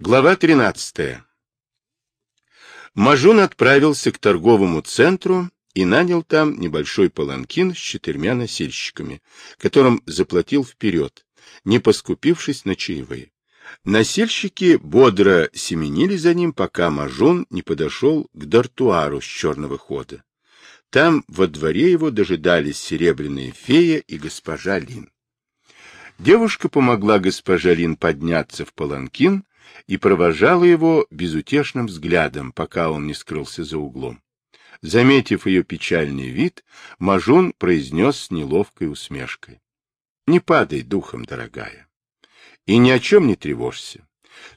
Глава 13. Мажун отправился к торговому центру и нанял там небольшой паланкин с четырьмя носильщиками, которым заплатил вперед, не поскупившись на чаевые. Носильщики бодро семенили за ним, пока Мажун не подошел к дартуару с черного хода. Там во дворе его дожидались серебряные фея и госпожа Лин. Девушка помогла госпоже Лин подняться в паланкин и провожала его безутешным взглядом, пока он не скрылся за углом. Заметив ее печальный вид, Мажун произнес с неловкой усмешкой. — Не падай духом, дорогая, и ни о чем не тревожься.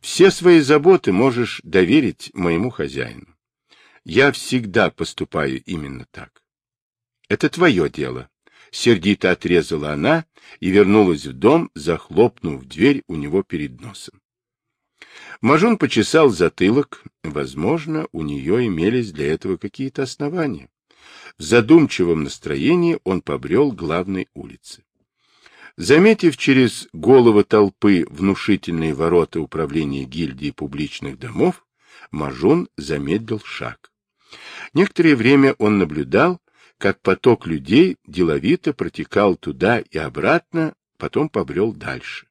Все свои заботы можешь доверить моему хозяину. Я всегда поступаю именно так. Это твое дело, Сердито отрезала она и вернулась в дом, захлопнув дверь у него перед носом. Мажун почесал затылок. Возможно, у нее имелись для этого какие-то основания. В задумчивом настроении он побрел главной улице. Заметив через головы толпы внушительные ворота управления гильдии публичных домов, Мажун замедлил шаг. Некоторое время он наблюдал, как поток людей деловито протекал туда и обратно, потом побрел дальше.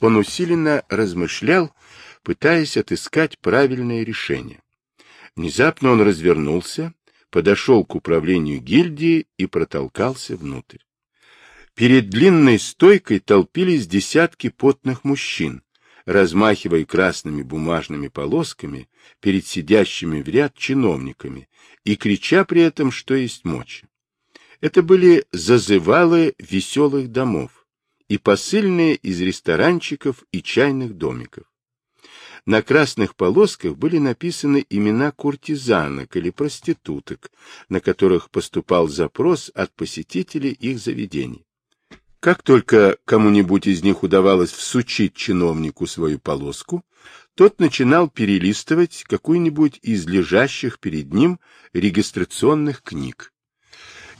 Он усиленно размышлял, пытаясь отыскать правильное решение. Внезапно он развернулся, подошел к управлению гильдии и протолкался внутрь. Перед длинной стойкой толпились десятки потных мужчин, размахивая красными бумажными полосками перед сидящими в ряд чиновниками и крича при этом, что есть мочи. Это были зазывалы веселых домов и посыльные из ресторанчиков и чайных домиков. На красных полосках были написаны имена куртизанок или проституток, на которых поступал запрос от посетителей их заведений. Как только кому-нибудь из них удавалось всучить чиновнику свою полоску, тот начинал перелистывать какую-нибудь из лежащих перед ним регистрационных книг.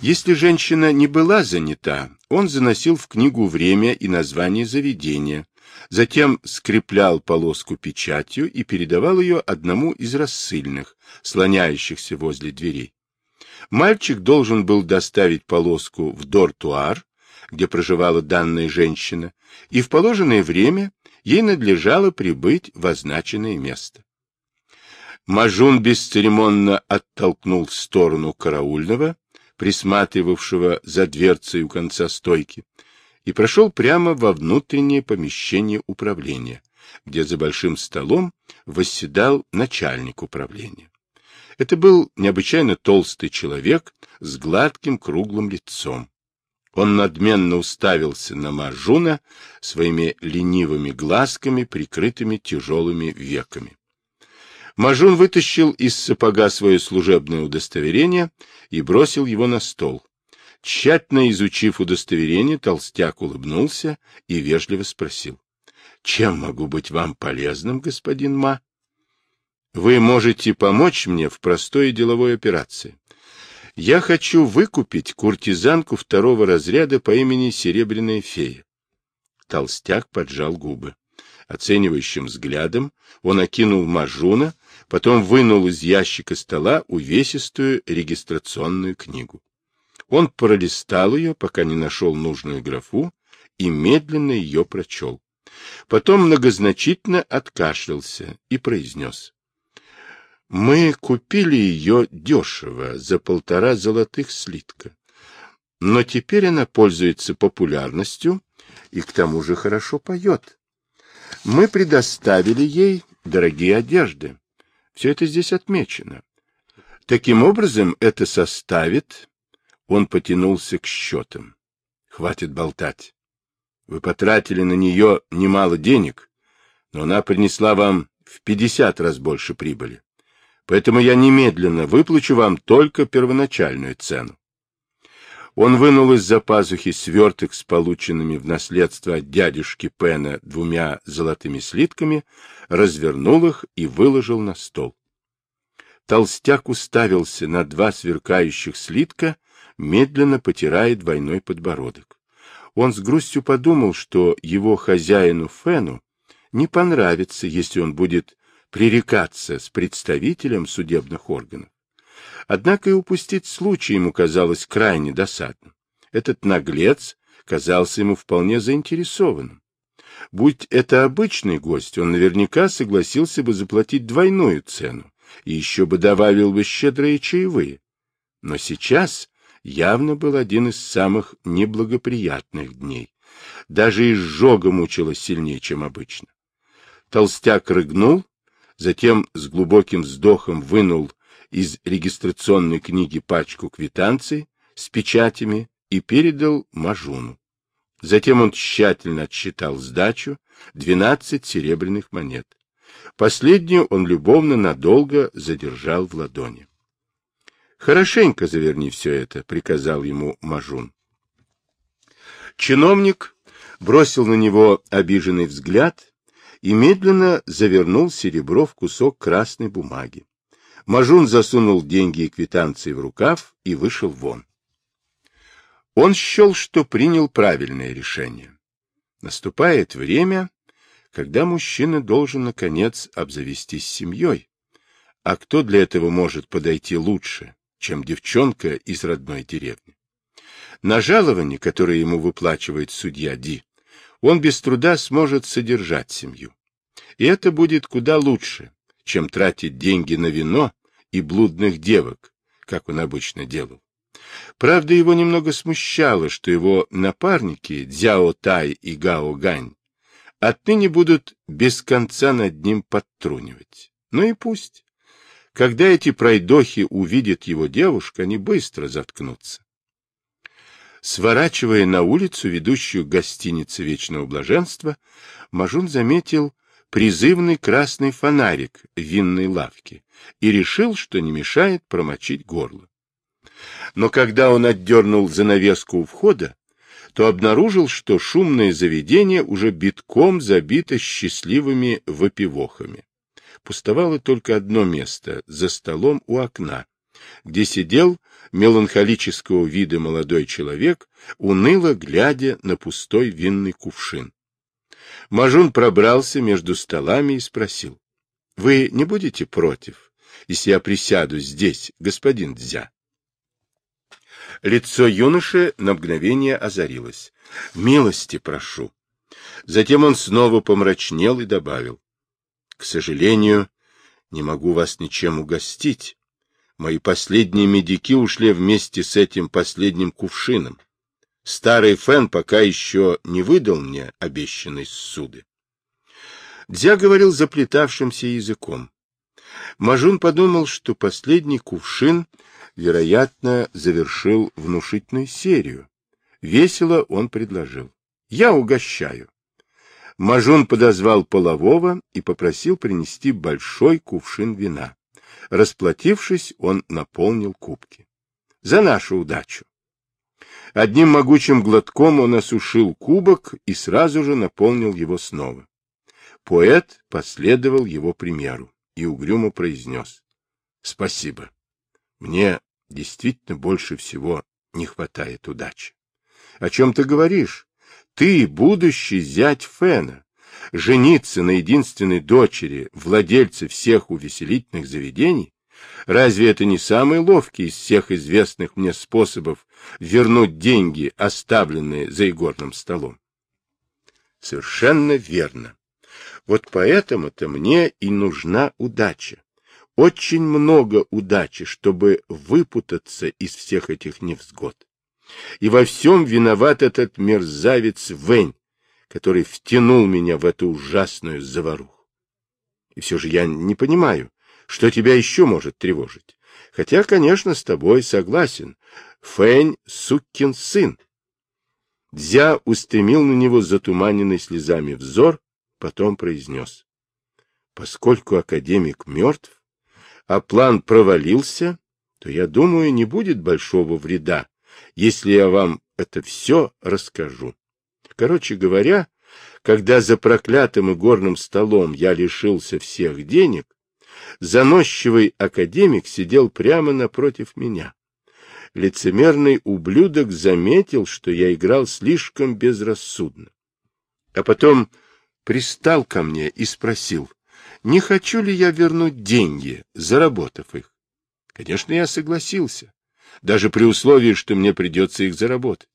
Если женщина не была занята, он заносил в книгу время и название заведения, затем скреплял полоску печатью и передавал ее одному из рассыльных, слоняющихся возле дверей. Мальчик должен был доставить полоску в дортуар, где проживала данная женщина, и в положенное время ей надлежало прибыть в означенное место. Мажун бесцеремонно оттолкнул в сторону караульного, присматривавшего за дверцей у конца стойки, и прошел прямо во внутреннее помещение управления, где за большим столом восседал начальник управления. Это был необычайно толстый человек с гладким круглым лицом. Он надменно уставился на Маржуна своими ленивыми глазками, прикрытыми тяжелыми веками. Мажун вытащил из сапога свое служебное удостоверение и бросил его на стол. Тщательно изучив удостоверение, толстяк улыбнулся и вежливо спросил. — Чем могу быть вам полезным, господин Ма? — Вы можете помочь мне в простой деловой операции. Я хочу выкупить куртизанку второго разряда по имени Серебряная фея. Толстяк поджал губы. Оценивающим взглядом он окинул Мажуна, потом вынул из ящика стола увесистую регистрационную книгу. Он пролистал ее, пока не нашел нужную графу, и медленно ее прочел. Потом многозначительно откашлялся и произнес. Мы купили ее дешево, за полтора золотых слитка. Но теперь она пользуется популярностью и к тому же хорошо поет. Мы предоставили ей дорогие одежды. Все это здесь отмечено. Таким образом, это составит... Он потянулся к счетам. Хватит болтать. Вы потратили на нее немало денег, но она принесла вам в пятьдесят раз больше прибыли поэтому я немедленно выплачу вам только первоначальную цену. Он вынул из-за пазухи сверток с полученными в наследство от дядюшки Пена двумя золотыми слитками, развернул их и выложил на стол. Толстяк уставился на два сверкающих слитка, медленно потирая двойной подбородок. Он с грустью подумал, что его хозяину Фену не понравится, если он будет пререкаться с представителем судебных органов. Однако и упустить случай ему казалось крайне досадным. Этот наглец казался ему вполне заинтересованным. Будь это обычный гость, он наверняка согласился бы заплатить двойную цену и еще бы добавил бы щедрые чаевые. Но сейчас явно был один из самых неблагоприятных дней. Даже изжога мучила сильнее, чем обычно. Толстяк рыгнул, затем с глубоким вздохом вынул из регистрационной книги пачку квитанций с печатями и передал Мажуну. Затем он тщательно отсчитал сдачу, двенадцать серебряных монет. Последнюю он любовно надолго задержал в ладони. — Хорошенько заверни все это, — приказал ему Мажун. Чиновник бросил на него обиженный взгляд и медленно завернул серебро в кусок красной бумаги. Мажун засунул деньги и квитанции в рукав и вышел вон. Он счел, что принял правильное решение. Наступает время, когда мужчина должен, наконец, обзавестись семьей. А кто для этого может подойти лучше, чем девчонка из родной деревни? На жалование, которое ему выплачивает судья Ди, он без труда сможет содержать семью. И это будет куда лучше, чем тратить деньги на вино и блудных девок, как он обычно делал. Правда, его немного смущало, что его напарники Дзяо Тай и Гао Гань отныне будут без конца над ним подтрунивать. Ну и пусть. Когда эти пройдохи увидят его девушку, они быстро заткнутся. Сворачивая на улицу, ведущую к гостинице Вечного Блаженства, Мажун заметил призывный красный фонарик винной лавке и решил, что не мешает промочить горло. Но когда он отдернул занавеску у входа, то обнаружил, что шумное заведение уже битком забито счастливыми выпивохами. Пустовало только одно место — за столом у окна, где сидел меланхолического вида молодой человек, уныло глядя на пустой винный кувшин. Мажун пробрался между столами и спросил. — Вы не будете против, если я присяду здесь, господин Дзя? Лицо юноши на мгновение озарилось. — Милости прошу. Затем он снова помрачнел и добавил. — К сожалению, не могу вас ничем угостить. Мои последние медики ушли вместе с этим последним кувшином. Старый Фен пока еще не выдал мне обещанной суды. Дзя говорил заплетавшимся языком. Мажун подумал, что последний кувшин вероятно, завершил внушительную серию. Весело он предложил. «Я угощаю». Мажун подозвал полового и попросил принести большой кувшин вина. Расплатившись, он наполнил кубки. «За нашу удачу!» Одним могучим глотком он осушил кубок и сразу же наполнил его снова. Поэт последовал его примеру и угрюмо произнес. — Спасибо. Мне действительно больше всего не хватает удачи. О чем ты говоришь? Ты будущий зять Фена. Жениться на единственной дочери владельца всех увеселительных заведений? Разве это не самый ловкий из всех известных мне способов вернуть деньги, оставленные за игорным столом? Совершенно верно. Вот поэтому-то мне и нужна удача. Очень много удачи, чтобы выпутаться из всех этих невзгод. И во всем виноват этот мерзавец Вэнь, который втянул меня в эту ужасную заваруху. И все же я не понимаю, что тебя еще может тревожить. Хотя, конечно, с тобой согласен. Фэнь — сукин сын. Дзя устремил на него затуманенный слезами взор, потом произнес. Поскольку академик мертв, а план провалился, то, я думаю, не будет большого вреда, если я вам это все расскажу. Короче говоря, когда за проклятым и горным столом я лишился всех денег, заносчивый академик сидел прямо напротив меня. Лицемерный ублюдок заметил, что я играл слишком безрассудно. А потом пристал ко мне и спросил, не хочу ли я вернуть деньги, заработав их. Конечно, я согласился, даже при условии, что мне придется их заработать.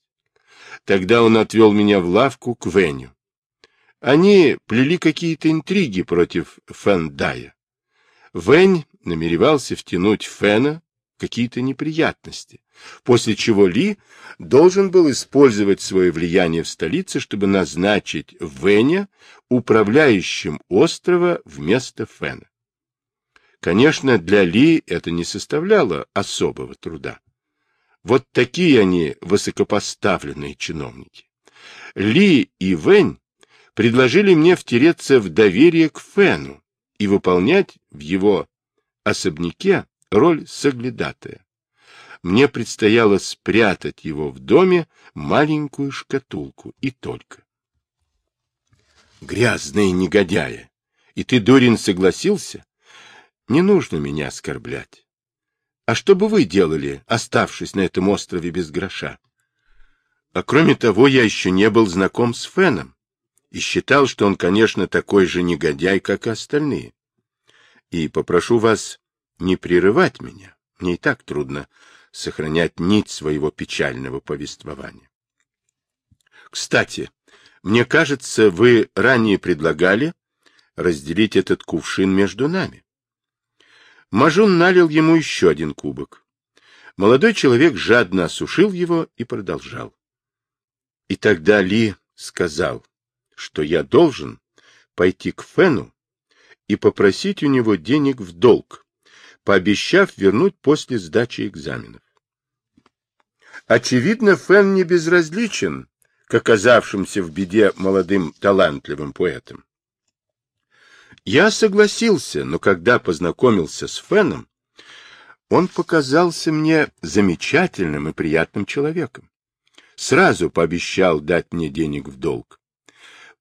Тогда он отвел меня в лавку к Веню. Они плели какие-то интриги против Фендая. Вэнь намеревался втянуть Фена в какие-то неприятности, после чего Ли должен был использовать свое влияние в столице, чтобы назначить Вэня управляющим острова вместо Фена. Конечно, для Ли это не составляло особого труда. Вот такие они высокопоставленные чиновники. Ли и Вэнь предложили мне втереться в доверие к Фену и выполнять в его особняке роль соглядатая. Мне предстояло спрятать его в доме маленькую шкатулку и только. Грязные негодяи! И ты, Дорин, согласился? Не нужно меня оскорблять. А что бы вы делали, оставшись на этом острове без гроша? А кроме того, я еще не был знаком с Феном и считал, что он, конечно, такой же негодяй, как и остальные. И попрошу вас не прерывать меня. Мне и так трудно сохранять нить своего печального повествования. Кстати, мне кажется, вы ранее предлагали разделить этот кувшин между нами. Мажун налил ему еще один кубок. Молодой человек жадно осушил его и продолжал. И тогда Ли сказал, что я должен пойти к Фену и попросить у него денег в долг, пообещав вернуть после сдачи экзаменов. Очевидно, Фен не безразличен к оказавшимся в беде молодым талантливым поэтам. Я согласился, но когда познакомился с Феном, он показался мне замечательным и приятным человеком. Сразу пообещал дать мне денег в долг.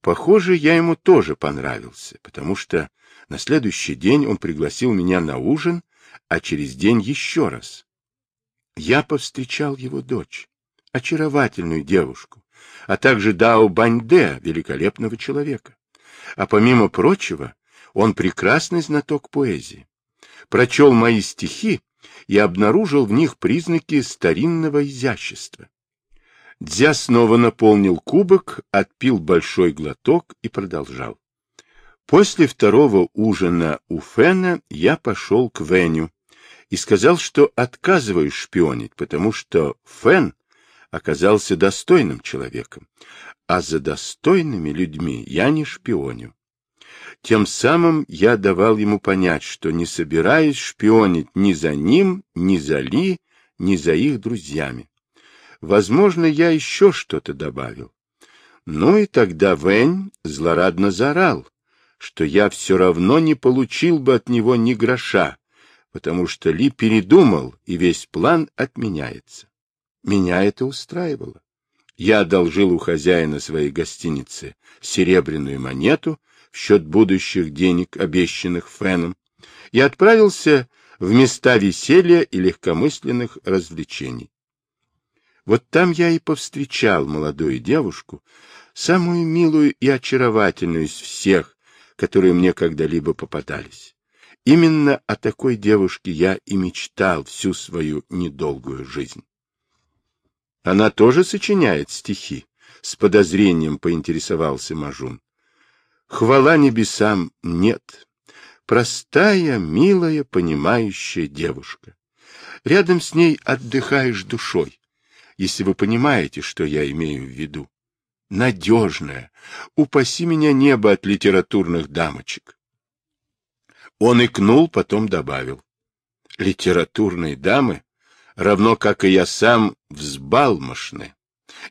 Похоже, я ему тоже понравился, потому что на следующий день он пригласил меня на ужин, а через день еще раз. Я повстречал его дочь, очаровательную девушку, а также Дао Баньде, великолепного человека. А помимо прочего, он прекрасный знаток поэзии. Прочел мои стихи и обнаружил в них признаки старинного изящества. Дзя снова наполнил кубок, отпил большой глоток и продолжал. После второго ужина у Фена я пошел к Веню и сказал, что отказываюсь шпионить, потому что Фен оказался достойным человеком, а за достойными людьми я не шпионю. Тем самым я давал ему понять, что не собираюсь шпионить ни за ним, ни за Ли, ни за их друзьями. Возможно, я еще что-то добавил. Ну и тогда Вэнь злорадно заорал, что я все равно не получил бы от него ни гроша, потому что Ли передумал, и весь план отменяется. Меня это устраивало. Я одолжил у хозяина своей гостиницы серебряную монету в счет будущих денег, обещанных Феном, и отправился в места веселья и легкомысленных развлечений. Вот там я и повстречал молодую девушку, самую милую и очаровательную из всех, которые мне когда-либо попадались. Именно о такой девушке я и мечтал всю свою недолгую жизнь. Она тоже сочиняет стихи? С подозрением поинтересовался Мажун. Хвала небесам нет. Простая, милая, понимающая девушка. Рядом с ней отдыхаешь душой если вы понимаете, что я имею в виду. Надежная. Упаси меня небо от литературных дамочек. Он икнул, потом добавил. Литературные дамы, равно как и я сам, взбалмошны.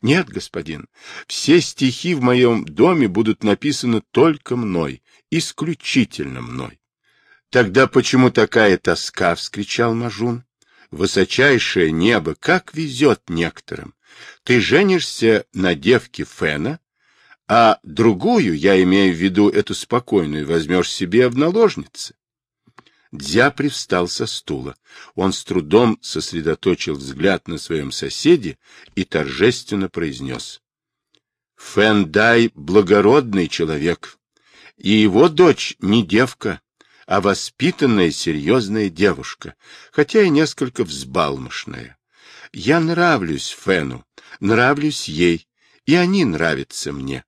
Нет, господин, все стихи в моем доме будут написаны только мной, исключительно мной. Тогда почему такая тоска? — вскричал Мажун высочайшее небо, как везет некоторым. Ты женишься на девке Фена, а другую, я имею в виду эту спокойную, возьмешь себе в наложницы. Дзя привстал со стула. Он с трудом сосредоточил взгляд на своем соседе и торжественно произнес. Фэн Дай — благородный человек, И его дочь не девка, а воспитанная серьезная девушка, хотя и несколько взбалмошная. Я нравлюсь Фену, нравлюсь ей, и они нравятся мне.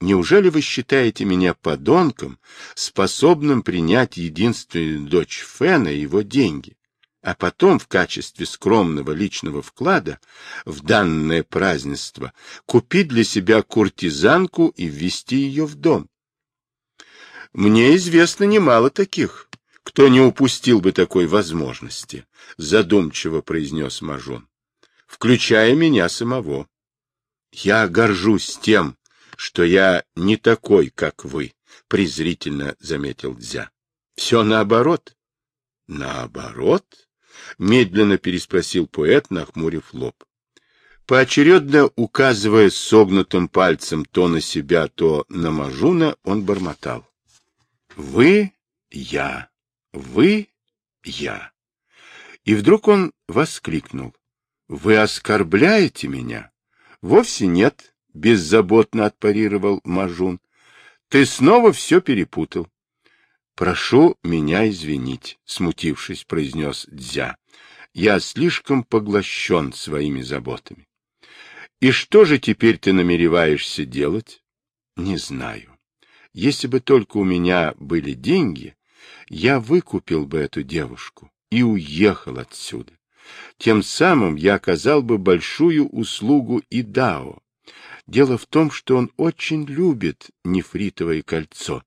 Неужели вы считаете меня подонком, способным принять единственную дочь Фена и его деньги, а потом в качестве скромного личного вклада в данное празднество купить для себя куртизанку и ввести ее в дом? Мне известно немало таких, кто не упустил бы такой возможности, задумчиво произнес Мажон, включая меня самого. Я горжусь тем, что я не такой, как вы, — презрительно заметил Дзя. — Все наоборот. — Наоборот? — медленно переспросил поэт, нахмурив лоб. Поочередно указывая согнутым пальцем то на себя, то на Мажуна, он бормотал. — Вы — я, вы — я. И вдруг он воскликнул. — Вы оскорбляете меня? — Вовсе нет, — беззаботно отпарировал Мажун. — Ты снова все перепутал. — Прошу меня извинить, — смутившись, произнес Дзя. — Я слишком поглощен своими заботами. — И что же теперь ты намереваешься делать? — Не знаю. Если бы только у меня были деньги, я выкупил бы эту девушку и уехал отсюда. Тем самым я оказал бы большую услугу и Дао, Дело в том, что он очень любит нефритовое кольцо,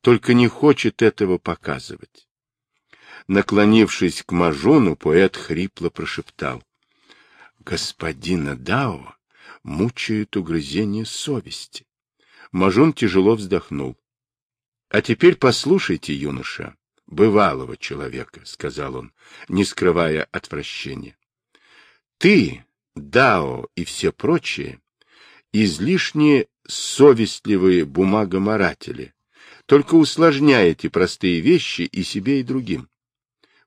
только не хочет этого показывать. Наклонившись к Мажону, поэт хрипло прошептал. Господина Дао мучают угрызение совести. Мажон тяжело вздохнул. — А теперь послушайте, юноша, бывалого человека, — сказал он, не скрывая отвращения. — Ты, Дао и все прочие излишне совестливые бумагоморатели, только усложняете простые вещи и себе, и другим.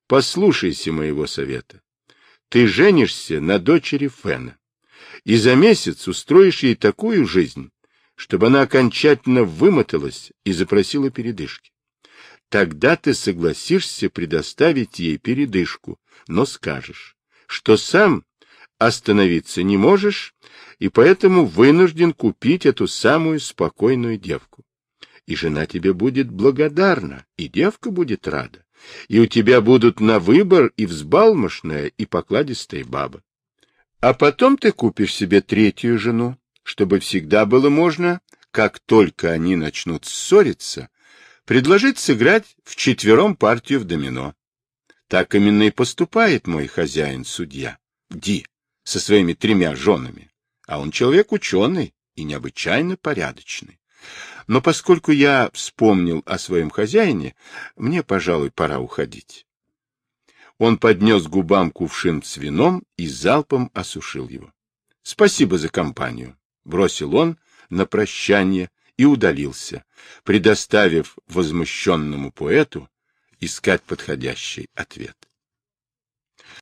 Послушайся моего совета. Ты женишься на дочери Фена, и за месяц устроишь ей такую жизнь, чтобы она окончательно вымоталась и запросила передышки. Тогда ты согласишься предоставить ей передышку, но скажешь, что сам остановиться не можешь и поэтому вынужден купить эту самую спокойную девку. И жена тебе будет благодарна, и девка будет рада, и у тебя будут на выбор и взбалмошная, и покладистая баба. А потом ты купишь себе третью жену, чтобы всегда было можно, как только они начнут ссориться, предложить сыграть в четвером партию в домино. Так именно и поступает мой хозяин-судья, Ди, со своими тремя женами а он человек ученый и необычайно порядочный. Но поскольку я вспомнил о своем хозяине, мне, пожалуй, пора уходить. Он поднес губам кувшин с вином и залпом осушил его. — Спасибо за компанию, — бросил он на прощание и удалился, предоставив возмущенному поэту искать подходящий ответ.